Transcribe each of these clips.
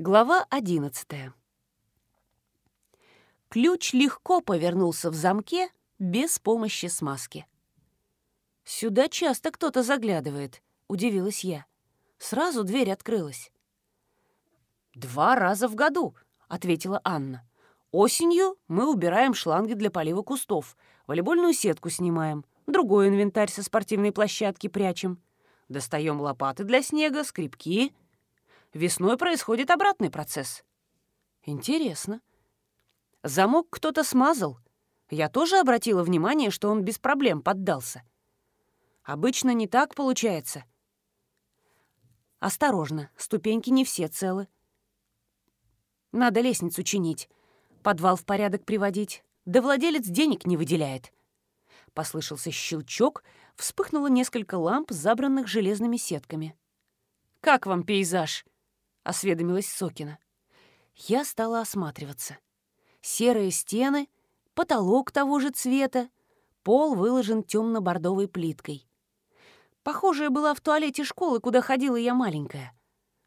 Глава одиннадцатая. Ключ легко повернулся в замке без помощи смазки. «Сюда часто кто-то заглядывает», — удивилась я. Сразу дверь открылась. «Два раза в году», — ответила Анна. «Осенью мы убираем шланги для полива кустов, волейбольную сетку снимаем, другой инвентарь со спортивной площадки прячем, достаем лопаты для снега, скребки». Весной происходит обратный процесс. Интересно. Замок кто-то смазал. Я тоже обратила внимание, что он без проблем поддался. Обычно не так получается. Осторожно, ступеньки не все целы. Надо лестницу чинить, подвал в порядок приводить. Да владелец денег не выделяет. Послышался щелчок, вспыхнуло несколько ламп, забранных железными сетками. «Как вам пейзаж?» — осведомилась Сокина. Я стала осматриваться. Серые стены, потолок того же цвета, пол выложен темно-бордовой плиткой. Похожая была в туалете школы, куда ходила я маленькая.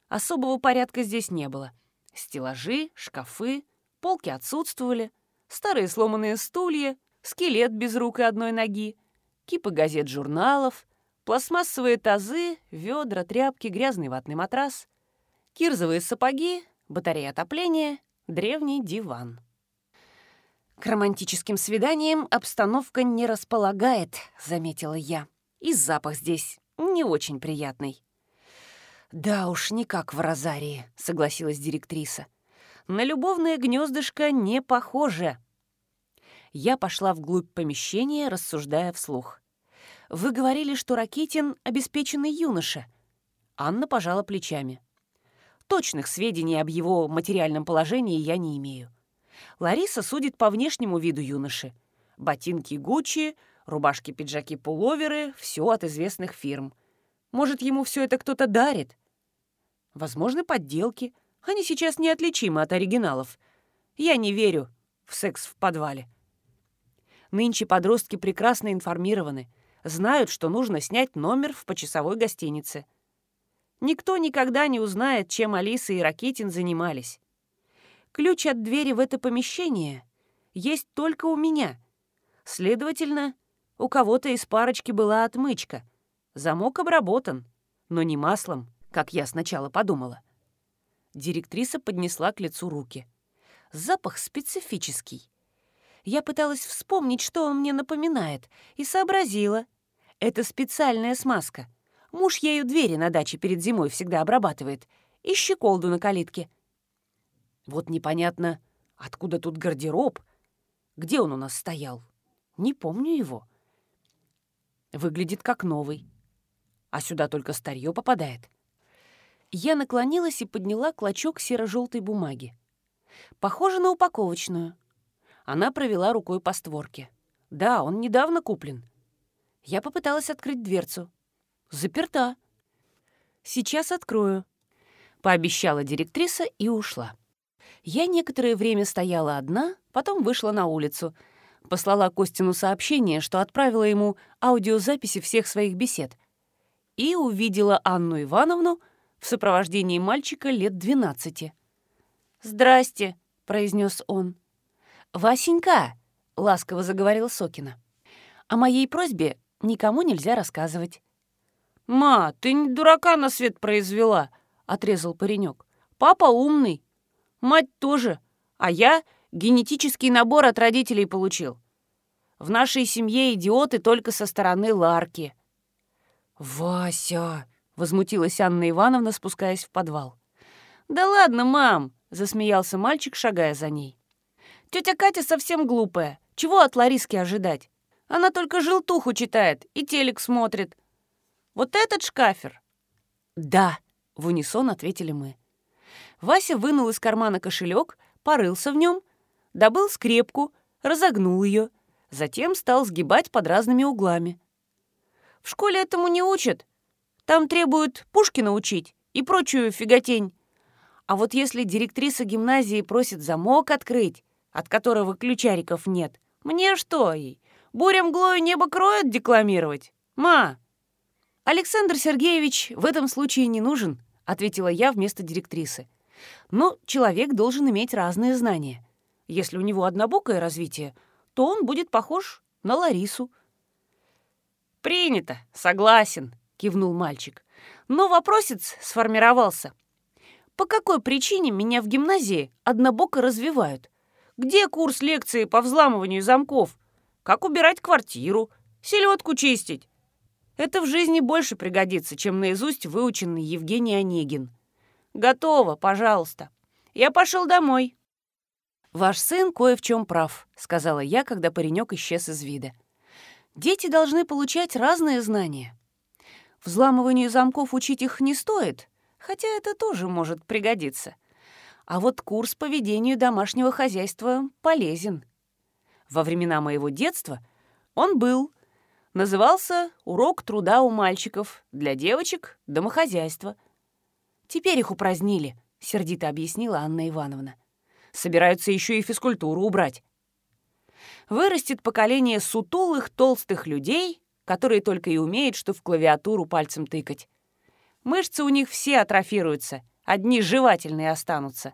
Особого порядка здесь не было. Стеллажи, шкафы, полки отсутствовали, старые сломанные стулья, скелет без рук и одной ноги, кипы газет-журналов, пластмассовые тазы, ведра, тряпки, грязный ватный матрас кирзовые сапоги, батарея отопления, древний диван. «К романтическим свиданиям обстановка не располагает», — заметила я. «И запах здесь не очень приятный». «Да уж, не как в Розарии», — согласилась директриса. «На любовное гнездышко не похоже». Я пошла вглубь помещения, рассуждая вслух. «Вы говорили, что Ракитин — обеспеченный юноша». Анна пожала плечами. Точных сведений об его материальном положении я не имею. Лариса судит по внешнему виду юноши. Ботинки Гуччи, рубашки-пиджаки-пуловеры — все от известных фирм. Может, ему все это кто-то дарит? Возможно, подделки. Они сейчас неотличимы от оригиналов. Я не верю в секс в подвале. Нынче подростки прекрасно информированы, знают, что нужно снять номер в почасовой гостинице — Никто никогда не узнает, чем Алиса и Ракитин занимались. Ключ от двери в это помещение есть только у меня. Следовательно, у кого-то из парочки была отмычка. Замок обработан, но не маслом, как я сначала подумала. Директриса поднесла к лицу руки. Запах специфический. Я пыталась вспомнить, что он мне напоминает, и сообразила. Это специальная смазка — Муж ею двери на даче перед зимой всегда обрабатывает. И щеколду на калитке. Вот непонятно, откуда тут гардероб? Где он у нас стоял? Не помню его. Выглядит как новый. А сюда только старье попадает. Я наклонилась и подняла клочок серо-желтой бумаги. Похоже на упаковочную. Она провела рукой по створке. Да, он недавно куплен. Я попыталась открыть дверцу. Заперта. Сейчас открою. Пообещала директриса и ушла. Я некоторое время стояла одна, потом вышла на улицу. Послала Костину сообщение, что отправила ему аудиозаписи всех своих бесед. И увидела Анну Ивановну в сопровождении мальчика лет двенадцати. «Здрасте», — произнес он. «Васенька», — ласково заговорил Сокина. «О моей просьбе никому нельзя рассказывать. «Ма, ты не дурака на свет произвела», — отрезал паренек. «Папа умный, мать тоже, а я генетический набор от родителей получил. В нашей семье идиоты только со стороны Ларки». «Вася!» — возмутилась Анна Ивановна, спускаясь в подвал. «Да ладно, мам!» — засмеялся мальчик, шагая за ней. «Тетя Катя совсем глупая. Чего от Лариски ожидать? Она только желтуху читает и телек смотрит, вот этот шкафер?» «Да», — в унисон ответили мы. Вася вынул из кармана кошелек, порылся в нем, добыл скрепку, разогнул ее, затем стал сгибать под разными углами. «В школе этому не учат. Там требуют Пушкина учить и прочую фиготень. А вот если директриса гимназии просит замок открыть, от которого ключариков нет, мне что ей? Буря мглою небо кроет декламировать? Ма, «Александр Сергеевич в этом случае не нужен», — ответила я вместо директрисы. Но человек должен иметь разные знания. Если у него однобокое развитие, то он будет похож на Ларису. «Принято, согласен», — кивнул мальчик. Но вопросец сформировался. По какой причине меня в гимназии однобоко развивают? Где курс лекции по взламыванию замков? Как убирать квартиру? Селедку чистить? Это в жизни больше пригодится, чем наизусть выученный Евгений Онегин. Готово, пожалуйста. Я пошел домой. «Ваш сын кое в чем прав», — сказала я, когда паренек исчез из вида. «Дети должны получать разные знания. Взламыванию замков учить их не стоит, хотя это тоже может пригодиться. А вот курс по ведению домашнего хозяйства полезен. Во времена моего детства он был. Назывался «Урок труда у мальчиков, для девочек — домохозяйство». Теперь их упразднили, — сердито объяснила Анна Ивановна. Собираются еще и физкультуру убрать. Вырастет поколение сутулых, толстых людей, которые только и умеют, что в клавиатуру пальцем тыкать. Мышцы у них все атрофируются, одни жевательные останутся.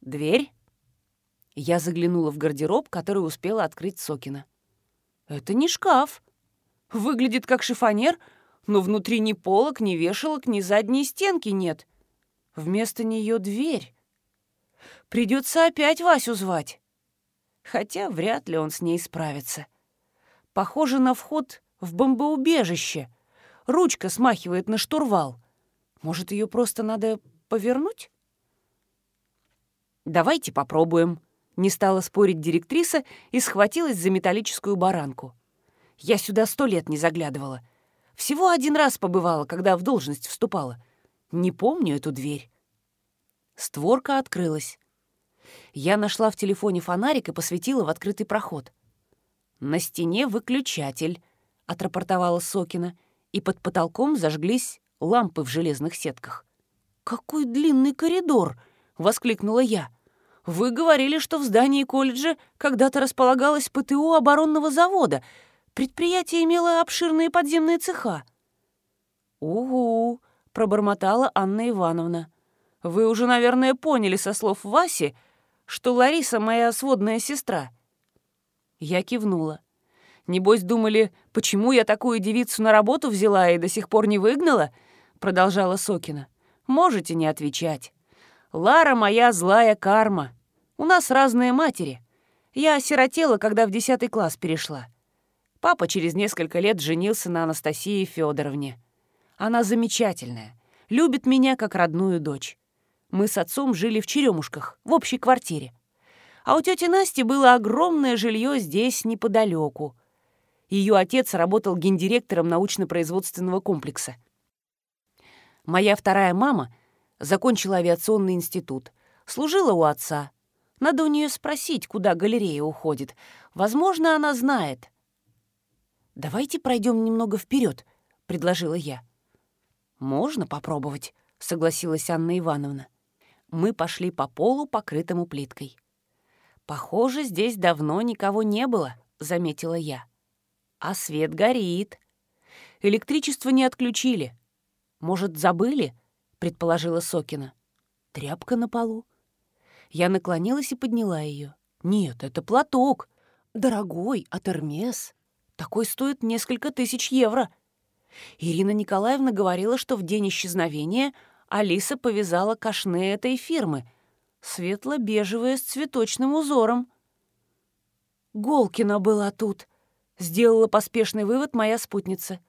Дверь. Я заглянула в гардероб, который успела открыть Сокина. Это не шкаф. Выглядит как шифонер, но внутри ни полок, ни вешалок, ни задней стенки нет. Вместо нее дверь. Придется опять Васю звать. Хотя вряд ли он с ней справится. Похоже на вход в бомбоубежище. Ручка смахивает на штурвал. Может, ее просто надо повернуть? «Давайте попробуем», — не стала спорить директриса и схватилась за металлическую баранку. «Я сюда сто лет не заглядывала. Всего один раз побывала, когда в должность вступала. Не помню эту дверь». Створка открылась. Я нашла в телефоне фонарик и посветила в открытый проход. «На стене выключатель», — отрапортовала Сокина, и под потолком зажглись лампы в железных сетках. «Какой длинный коридор!» — воскликнула я. «Вы говорили, что в здании колледжа когда-то располагалось ПТУ оборонного завода. Предприятие имело обширные подземные цеха». «Угу», — пробормотала Анна Ивановна. «Вы уже, наверное, поняли со слов Васи, что Лариса моя сводная сестра». Я кивнула. Небось, думали, почему я такую девицу на работу взяла и до сих пор не выгнала?» — продолжала Сокина. «Можете не отвечать. Лара моя злая карма. У нас разные матери. Я осиротела, когда в десятый класс перешла. Папа через несколько лет женился на Анастасии Федоровне. Она замечательная, любит меня как родную дочь. Мы с отцом жили в Черемушках, в общей квартире. А у тети Насти было огромное жилье здесь, неподалеку. Ее отец работал гендиректором научно-производственного комплекса. Моя вторая мама закончила авиационный институт, служила у отца. Надо у нее спросить, куда галерея уходит. Возможно, она знает. «Давайте пройдем немного вперед, предложила я. «Можно попробовать», — согласилась Анна Ивановна. Мы пошли по полу, покрытому плиткой. «Похоже, здесь давно никого не было», — заметила я. А свет горит. Электричество не отключили. Может, забыли? Предположила Сокина. Тряпка на полу. Я наклонилась и подняла ее. Нет, это платок. Дорогой, от Эрмес. Такой стоит несколько тысяч евро. Ирина Николаевна говорила, что в день исчезновения Алиса повязала кашне этой фирмы. Светло-бежевое с цветочным узором. Голкина была тут, Сделала поспешный вывод моя спутница.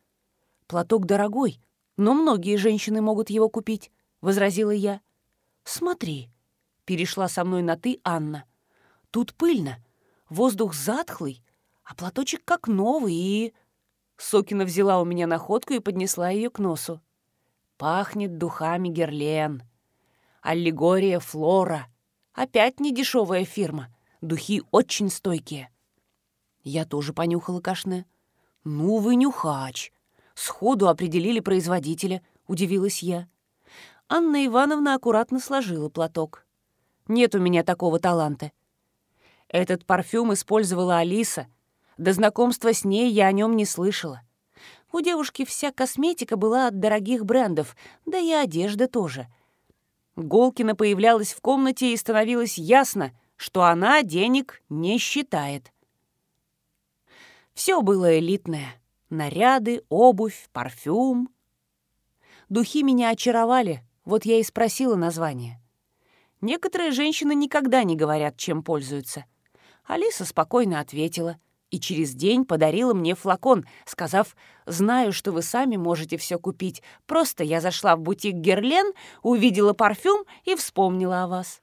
«Платок дорогой, но многие женщины могут его купить», — возразила я. «Смотри», — перешла со мной на «ты» Анна. «Тут пыльно, воздух затхлый, а платочек как новый и...» Сокина взяла у меня находку и поднесла ее к носу. «Пахнет духами Герлен. Аллегория Флора. Опять недешевая фирма. Духи очень стойкие». Я тоже понюхала кашне. «Ну вы нюхач!» Сходу определили производителя, удивилась я. Анна Ивановна аккуратно сложила платок. «Нет у меня такого таланта. Этот парфюм использовала Алиса. До знакомства с ней я о нем не слышала. У девушки вся косметика была от дорогих брендов, да и одежда тоже. Голкина появлялась в комнате и становилось ясно, что она денег не считает. Все было элитное. Наряды, обувь, парфюм. Духи меня очаровали, вот я и спросила название. Некоторые женщины никогда не говорят, чем пользуются. Алиса спокойно ответила и через день подарила мне флакон, сказав, «Знаю, что вы сами можете все купить. Просто я зашла в бутик Герлен, увидела парфюм и вспомнила о вас».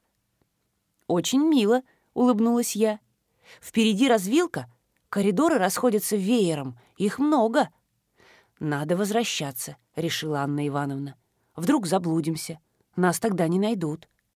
«Очень мило», — улыбнулась я. «Впереди развилка, коридоры расходятся веером, их много». «Надо возвращаться», — решила Анна Ивановна. «Вдруг заблудимся, нас тогда не найдут».